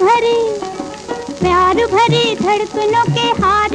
भरे प्यार भरी धड़कनों के हार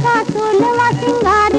का सोनवा सिंगार